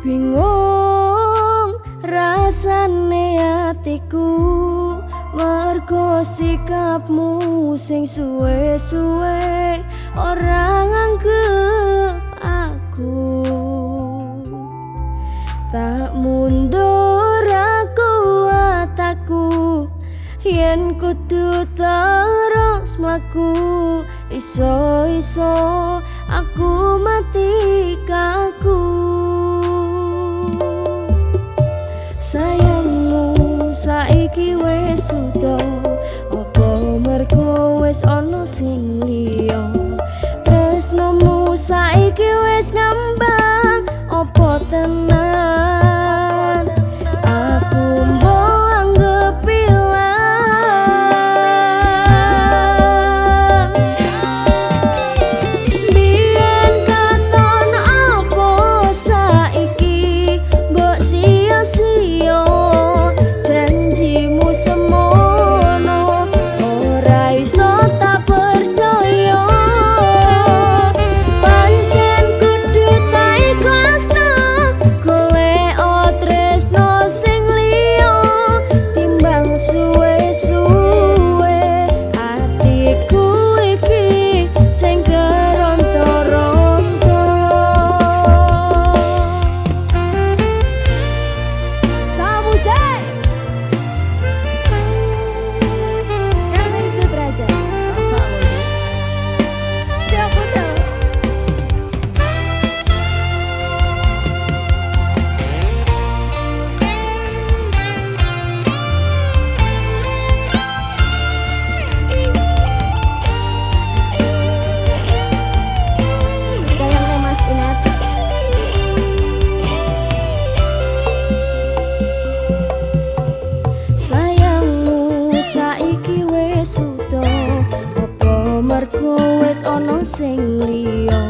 bingung rasane atiku mergo sikapmu sing suwe-suwe ora nganggep aku. Tak mundur aku ataku yen kudu terus mlaku. Iso iso aku mati kaku saiki wis sudo apa mergo wis ana sing liya? Tresnomu saiki wis ngambang apa tenan sing liya